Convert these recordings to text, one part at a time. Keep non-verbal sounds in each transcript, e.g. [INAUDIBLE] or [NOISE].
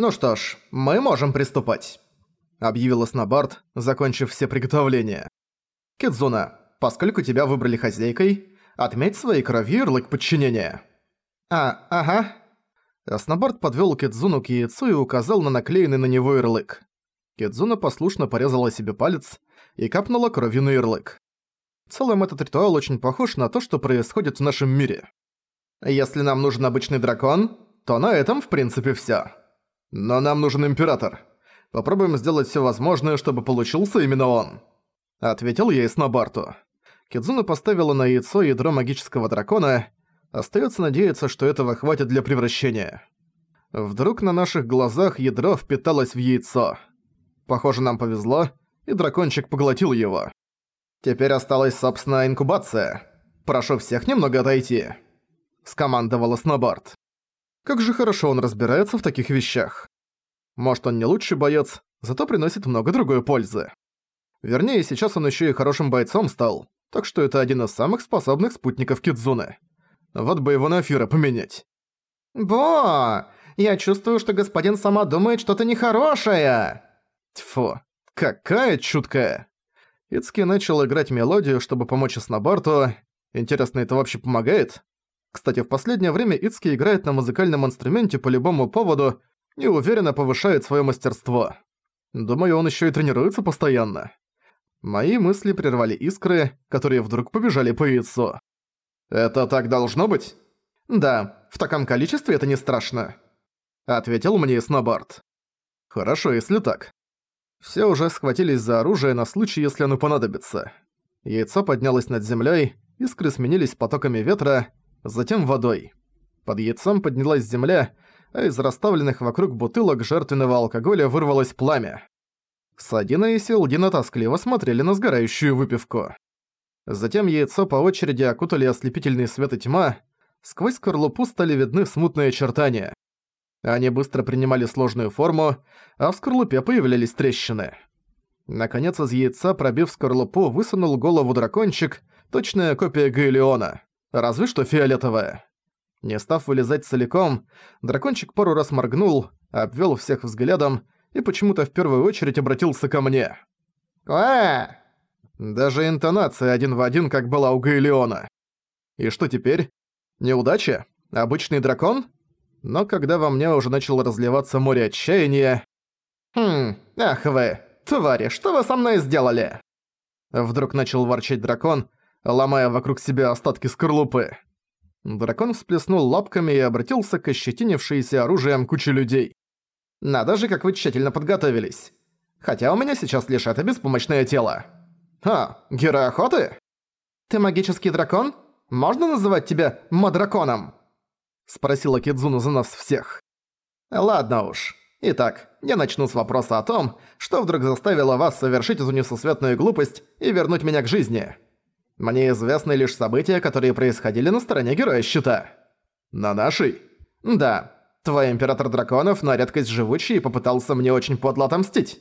«Ну что ж, мы можем приступать», — объявила Снобард, закончив все приготовления. «Кидзуна, поскольку тебя выбрали хозяйкой, отметь своей кровью ярлык подчинения». «А, ага». Снобард подвёл Кидзуну к яйцу и указал на наклеенный на него ярлык. Кидзуна послушно порезала себе палец и капнула кровью на ярлык. В целом этот ритуал очень похож на то, что происходит в нашем мире. Если нам нужен обычный дракон, то на этом в принципе всё. Но нам нужен император. Попробуем сделать всё возможное, чтобы получился именно он. Ответил ей Снобарту. Кидзуна поставила на яйцо ядро магического дракона. Остаётся надеяться, что этого хватит для превращения. Вдруг на наших глазах ядро впиталось в яйцо. Похоже, нам повезло, и дракончик поглотил его. Теперь осталась собственная инкубация. Прошу всех немного отойти. Скомандовала Снобард. Как же хорошо он разбирается в таких вещах. Может, он не лучший боец, зато приносит много другой пользы. Вернее, сейчас он еще и хорошим бойцом стал, так что это один из самых способных спутников Кидзуны. Вот бы его на Фира поменять. «Бо! Я чувствую, что господин сама думает что-то нехорошее!» Тьфу, какая чуткая. Ицки начал играть мелодию, чтобы помочь Снобарту. Интересно, это вообще помогает? Кстати, в последнее время Ицки играет на музыкальном инструменте по любому поводу и уверенно повышает своё мастерство. Думаю, он ещё и тренируется постоянно. Мои мысли прервали искры, которые вдруг побежали по яйцу. «Это так должно быть?» «Да, в таком количестве это не страшно», — ответил мне Снобарт. «Хорошо, если так. Все уже схватились за оружие на случай, если оно понадобится. Яйцо поднялось над землей, искры сменились потоками ветра, затем водой. Под яйцом поднялась земля, а из расставленных вокруг бутылок жертвенного алкоголя вырвалось пламя. Садина и Силдина тоскливо смотрели на сгорающую выпивку. Затем яйцо по очереди окутали ослепительный свет и тьма, сквозь скорлупу стали видны смутные очертания. Они быстро принимали сложную форму, а в скорлупе появлялись трещины. Наконец из яйца, пробив скорлупу, высунул голову дракончик, точная копия Гаэлеона, разве что фиолетовая. Не став вылезать целиком, дракончик пару раз моргнул, обвел всех взглядом и почему-то в первую очередь обратился ко мне. «Ква!» Даже интонация один в один, как была у Гаэлеона. И что теперь? Неудача? Обычный дракон? но когда во мне уже начало разливаться море отчаяния... «Хм, ах вы, твари, что вы со мной сделали?» Вдруг начал ворчать дракон, ломая вокруг себя остатки скорлупы. Дракон всплеснул лапками и обратился к ощетинившейся оружием куче людей. «Надо же, как вы тщательно подготовились. Хотя у меня сейчас лишь это беспомощное тело. А, герой охоты? Ты магический дракон? Можно называть тебя Мадраконом?» Спросила Кидзуна за нас всех. Ладно уж. Итак, я начну с вопроса о том, что вдруг заставило вас совершить эту несусветную глупость и вернуть меня к жизни. Мне известны лишь события, которые происходили на стороне Героя Щита. На нашей? Да. Твой Император Драконов на редкость живучий попытался мне очень подло отомстить.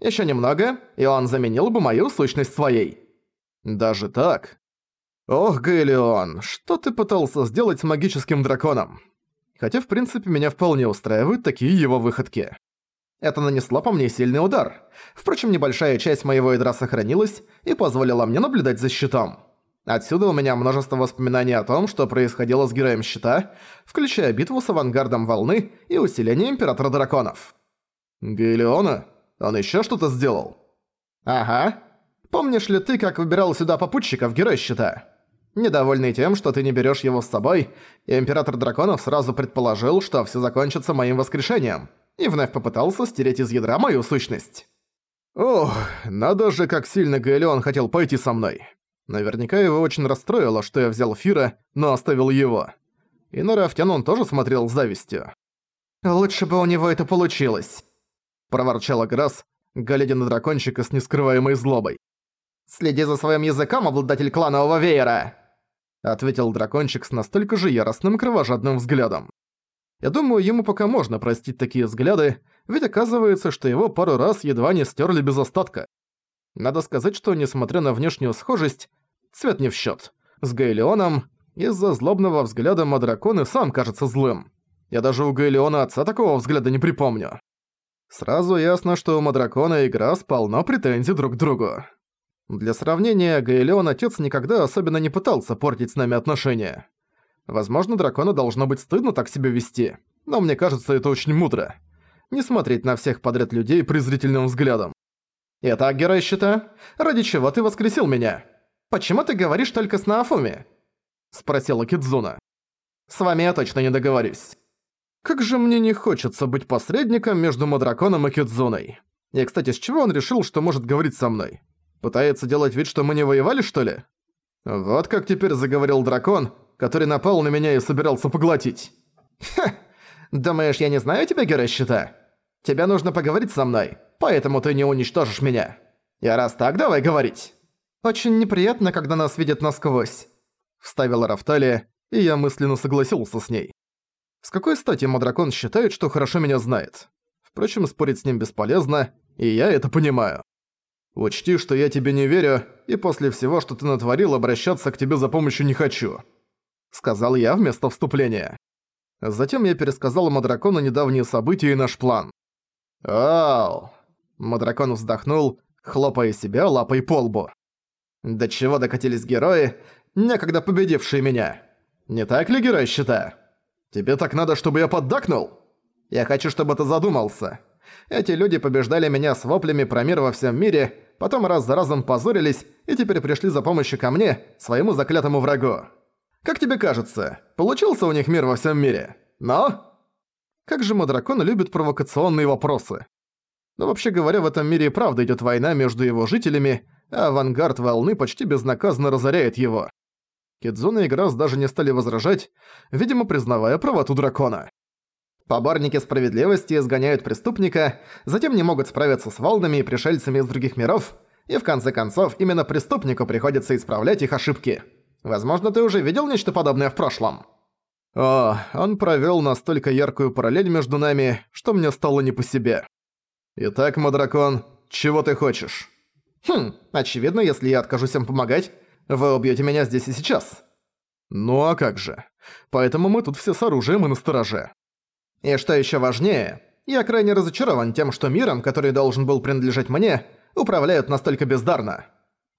Ещё немного, и он заменил бы мою сущность своей. Даже так? «Ох, Гаэлион, что ты пытался сделать с магическим драконом?» Хотя, в принципе, меня вполне устраивают такие его выходки. Это нанесло по мне сильный удар. Впрочем, небольшая часть моего ядра сохранилась и позволила мне наблюдать за щитом. Отсюда у меня множество воспоминаний о том, что происходило с Героем Щита, включая битву с авангардом Волны и усиление Императора Драконов. Гаэлиона? Он ещё что-то сделал? Ага. Помнишь ли ты, как выбирал сюда попутчиков Герой Щита? Недовольный тем, что ты не берешь его с собой, Император Драконов сразу предположил, что все закончится моим воскрешением, и вновь попытался стереть из ядра мою сущность. Ох, надо же, как сильно Гаэлеон хотел пойти со мной. Наверняка его очень расстроило, что я взял Фира, но оставил его. И на Рафтян он тоже смотрел с завистью. «Лучше бы у него это получилось», — проворчала Грасс, глядя на дракончика с нескрываемой злобой. «Следи за своим языком, обладатель кланового веера!» ответил дракончик с настолько же яростным кровожадным взглядом. Я думаю, ему пока можно простить такие взгляды, ведь оказывается, что его пару раз едва не стерли без остатка. Надо сказать, что, несмотря на внешнюю схожесть, цвет не в счет. С Гейлеоном из-за злобного взгляда Мадракон и сам кажется злым. Я даже у Гаэлеона отца такого взгляда не припомню. Сразу ясно, что у Мадракона и Грасс полно претензий друг к другу. Для сравнения, Гаэлеон отец никогда особенно не пытался портить с нами отношения. Возможно, дракону должно быть стыдно так себя вести, но мне кажется, это очень мудро. Не смотреть на всех подряд людей презрительным взглядом. «Итак, герой щита, ради чего ты воскресил меня? Почему ты говоришь только с Наафуми?» Спросила Кидзуна. «С вами я точно не договорюсь». Как же мне не хочется быть посредником между Мадраконом и Кидзуной. И, кстати, с чего он решил, что может говорить со мной? Пытается делать вид, что мы не воевали, что ли? Вот как теперь заговорил дракон, который напал на меня и собирался поглотить. Ха! Думаешь, я не знаю тебя, герой щита? Тебе нужно поговорить со мной, поэтому ты не уничтожишь меня. И раз так, давай говорить. Очень неприятно, когда нас видят насквозь. Вставила Рафталия, и я мысленно согласился с ней. С какой стати Мадракон считает, что хорошо меня знает? Впрочем, спорить с ним бесполезно, и я это понимаю. Учти, что я тебе не верю, и после всего, что ты натворил, обращаться к тебе за помощью не хочу. Сказал я вместо вступления. Затем я пересказал Мадракону недавние события и наш план. «Ау!» Мадракон вздохнул, хлопая себя лапой по лбу. «До чего докатились герои, некогда победившие меня? Не так ли, герой щита?» «Тебе так надо, чтобы я поддакнул?» «Я хочу, чтобы ты задумался. Эти люди побеждали меня с воплями про мир во всем мире, потом раз за разом позорились и теперь пришли за помощью ко мне, своему заклятому врагу. Как тебе кажется, получился у них мир во всем мире? Но...» Как же Мадракон любит провокационные вопросы. Но вообще говоря, в этом мире и правда идет война между его жителями, а авангард волны почти безнаказанно разоряет его. Кидзуна и Грасс даже не стали возражать, видимо, признавая правоту дракона. Поборники справедливости изгоняют преступника, затем не могут справиться с волнами и пришельцами из других миров, и в конце концов именно преступнику приходится исправлять их ошибки. Возможно, ты уже видел нечто подобное в прошлом? О, он провёл настолько яркую параллель между нами, что мне стало не по себе. Итак, Мадракон, чего ты хочешь? Хм, очевидно, если я откажусь им помогать, вы убьете меня здесь и сейчас. Ну а как же. Поэтому мы тут все с оружием и на стороже. И что еще важнее, я крайне разочарован тем, что миром, который должен был принадлежать мне, управляют настолько бездарно.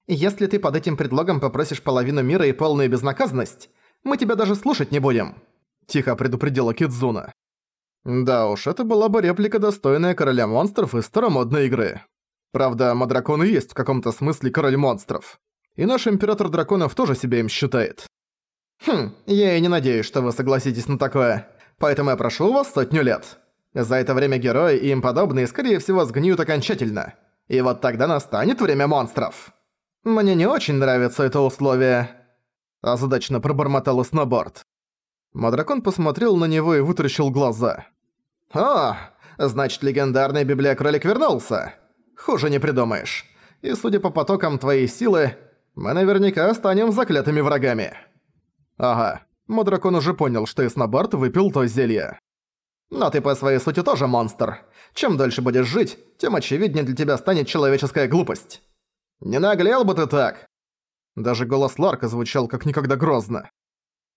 Если ты под этим предлогом попросишь половину мира и полную безнаказанность, мы тебя даже слушать не будем», – тихо предупредила Кидзуна. Да уж, это была бы реплика, достойная короля монстров из старомодной игры. Правда, Мадракон и есть в каком-то смысле король монстров. И наш император драконов тоже себя им считает. Хм, я и не надеюсь, что вы согласитесь на такое. Поэтому я прошу вас сотню лет. За это время герои и им подобные, скорее всего, сгниют окончательно. И вот тогда настанет время монстров. Мне не очень нравится это условие. Озадачно пробормотал Сноборд. Мадракон посмотрел на него и вытаращил глаза. «О, значит, легендарный библиокролик вернулся. Хуже не придумаешь. И судя по потокам твоей силы, мы наверняка станем заклятыми врагами. Ага, Мадракон уже понял, что Эснобард выпил то зелье. Но ты по своей сути тоже монстр. Чем дольше будешь жить, тем очевиднее для тебя станет человеческая глупость. Не наглел бы ты так. Даже голос Ларка звучал как никогда грозно.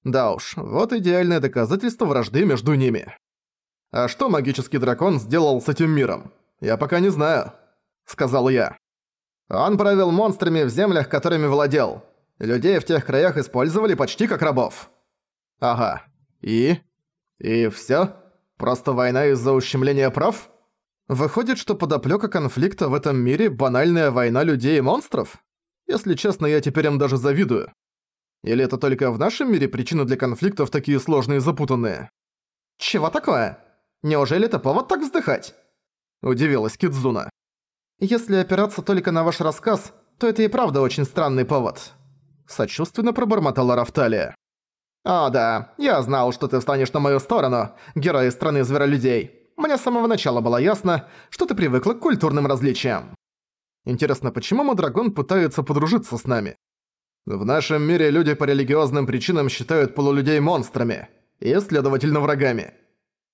Да уж, вот идеальное доказательство вражды между ними. А что магический дракон сделал с этим миром? Я пока не знаю, сказал я. Он правил монстрами в землях, которыми владел. Людей в тех краях использовали почти как рабов. Ага. И? И всё? Просто война из-за ущемления прав? Выходит, что подоплёка конфликта в этом мире – банальная война людей и монстров? Если честно, я теперь им даже завидую. Или это только в нашем мире причины для конфликтов такие сложные и запутанные? Чего такое? Неужели это повод так вздыхать? Удивилась Кидзуна. «Если опираться только на ваш рассказ, то это и правда очень странный повод». Сочувственно пробормотала Рафталия. «О да, я знал, что ты встанешь на мою сторону, герой страны зверолюдей. Мне с самого начала было ясно, что ты привыкла к культурным различиям. Интересно, почему Мадрагон пытается подружиться с нами? В нашем мире люди по религиозным причинам считают полулюдей монстрами и, следовательно, врагами.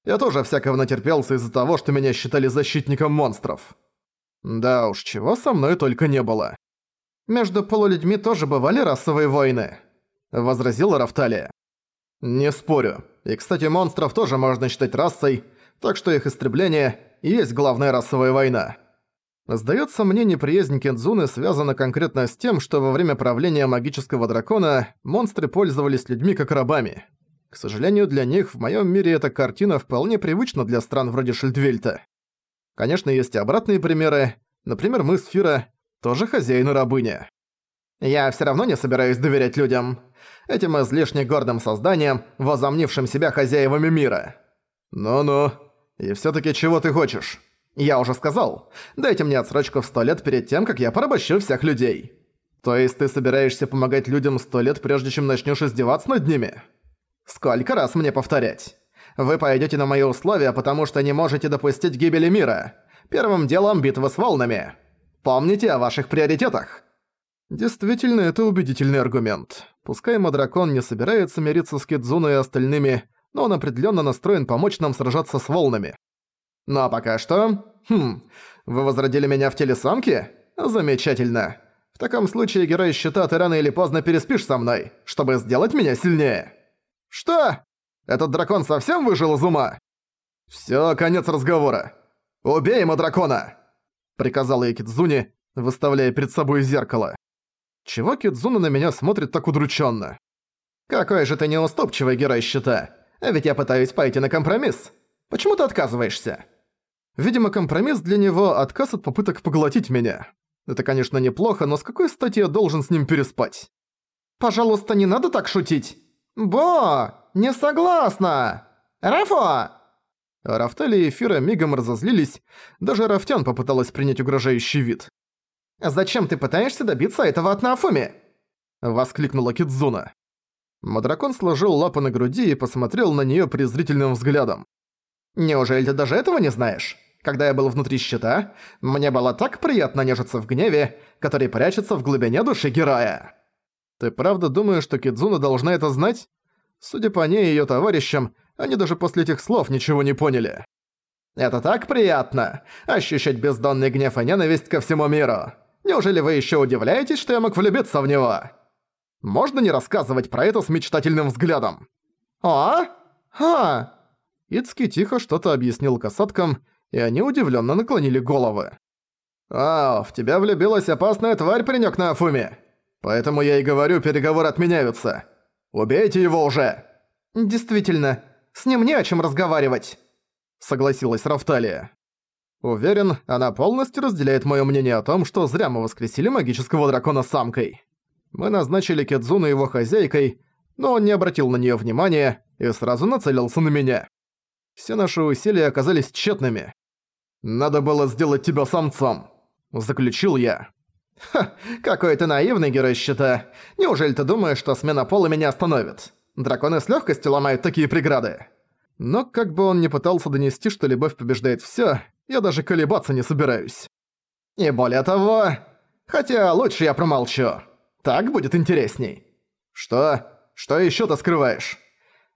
Я тоже всякого натерпелся из-за того, что меня считали защитником монстров. Да уж, чего со мной только не было. Между полулюдьми тоже бывали расовые войны, возразила Рафталия. Не спорю. И, кстати, монстров тоже можно считать расой, так что их истребление и есть главная расовая война. Сдается мне, неприязнь Кензуны связана конкретно с тем, что во время правления магического дракона монстры пользовались людьми как рабами. К сожалению, для них в моем мире эта картина вполне привычна для стран вроде Шильдвельта. Конечно, есть и обратные примеры. Например, мы с Фира тоже хозяин и рабыня. Я все равно не собираюсь доверять людям. Этим излишне гордым созданиям, возомнившим себя хозяевами мира. Ну-ну. И все таки чего ты хочешь? Я уже сказал. Дайте мне отсрочку в сто лет перед тем, как я порабощу всех людей. То есть ты собираешься помогать людям сто лет, прежде чем начнешь издеваться над ними? Сколько раз мне повторять? Вы пойдете на мои условия, потому что не можете допустить гибели мира. Первым делом битва с волнами. Помните о ваших приоритетах. Действительно, это убедительный аргумент. Пускай Мадракон не собирается мириться с Кидзуной и остальными, но он определенно настроен помочь нам сражаться с волнами. Ну а пока что... Хм, вы возродили меня в теле самки? Замечательно. В таком случае, герой щита, ты рано или поздно переспишь со мной, чтобы сделать меня сильнее. Что? Этот дракон совсем выжил из ума? Всё, конец разговора. Убей ему дракона! Приказала Кидзуни, выставляя перед собой зеркало. Чего Кидзуна на меня смотрит так удрученно? Какой же ты неуступчивый герой щита. А ведь я пытаюсь пойти на компромисс. Почему ты отказываешься? Видимо, компромисс для него – отказ от попыток поглотить меня. Это, конечно, неплохо, но с какой стати я должен с ним переспать? Пожалуйста, не надо так шутить. «Бо! Не согласна! Рафо!» Рафтали и Фира мигом разозлились, даже Рафтян попыталась принять угрожающий вид. «Зачем ты пытаешься добиться этого от Нафуми?» Воскликнула Кидзуна. Мадракон сложил лапы на груди и посмотрел на неё презрительным взглядом. «Неужели ты даже этого не знаешь? Когда я был внутри щита, мне было так приятно нежиться в гневе, который прячется в глубине души героя». Ты правда думаешь, что Кидзуна должна это знать? Судя по ней и её товарищам, они даже после этих слов ничего не поняли. Это так приятно, ощущать бездонный гнев и ненависть ко всему миру. Неужели вы ещё удивляетесь, что я мог влюбиться в него? Можно не рассказывать про это с мечтательным взглядом? А? А? Ицки тихо что-то объяснил касаткам, и они удивлённо наклонили головы. «А, в тебя влюбилась опасная тварь, паренёк на Афуме!» Поэтому я и говорю, переговоры отменяются. Убейте его уже!» «Действительно, с ним не о чем разговаривать», — согласилась Рафталия. Уверен, она полностью разделяет моё мнение о том, что зря мы воскресили магического дракона самкой. Мы назначили Кедзуну его хозяйкой, но он не обратил на неё внимания и сразу нацелился на меня. Все наши усилия оказались тщетными. «Надо было сделать тебя самцом», — заключил я. «Ха, какой ты наивный герой щита. Неужели ты думаешь, что смена пола меня остановит? Драконы с легкостью ломают такие преграды». Но как бы он ни пытался донести, что любовь побеждает все, я даже колебаться не собираюсь. И более того... Хотя лучше я промолчу. Так будет интересней. Что? Что еще ты скрываешь?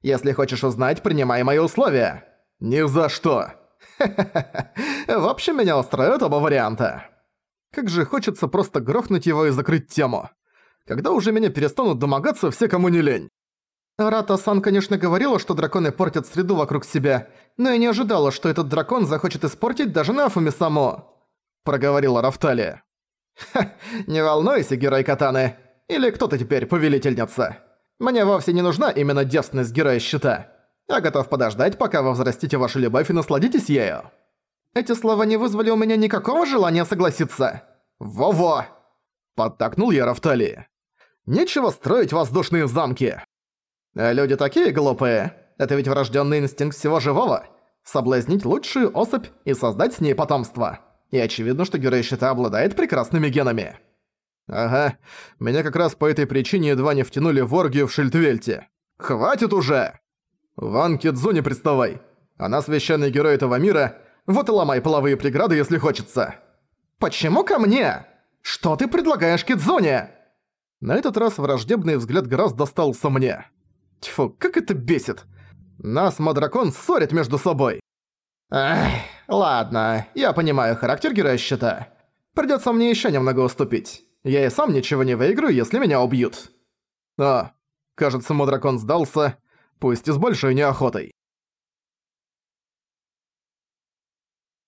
Если хочешь узнать, принимай мои условия. Ни за что. [LAUGHS] В общем, меня устраивают оба варианта. Как же хочется просто грохнуть его и закрыть тему. Когда уже меня перестанут домогаться все, кому не лень. Рата-сан, конечно, говорила, что драконы портят среду вокруг себя, но я не ожидала, что этот дракон захочет испортить даже Нафуми само. Проговорила Рафталия. Ха, [LAUGHS] не волнуйся, герой Катаны. Или кто ты теперь, повелительница? Мне вовсе не нужна именно девственность героя щита. Я готов подождать, пока вы взрастите вашу любовь и насладитесь ею. Эти слова не вызвали у меня никакого желания согласиться. Во-во! Подтакнул я Рафтали. Нечего строить воздушные замки. Люди такие глупые. Это ведь врожденный инстинкт всего живого. Соблазнить лучшую особь и создать с ней потомство. И очевидно, что герой щита обладает прекрасными генами. Ага, меня как раз по этой причине едва не втянули в оргию в Шильдвельте. Хватит уже! Ван Кидзу не приставай. Она священный герой этого мира, вот и ломай половые преграды, если хочется. Почему ко мне? Что ты предлагаешь Кидзоне? На этот раз враждебный взгляд Грас достался мне. Тьфу, как это бесит. Нас, Мадракон, ссорит между собой. Эх, ладно, я понимаю характер героя щита. Придётся мне ещё немного уступить. Я и сам ничего не выиграю, если меня убьют. А, кажется, Мадракон сдался. пусть и с большой неохотой.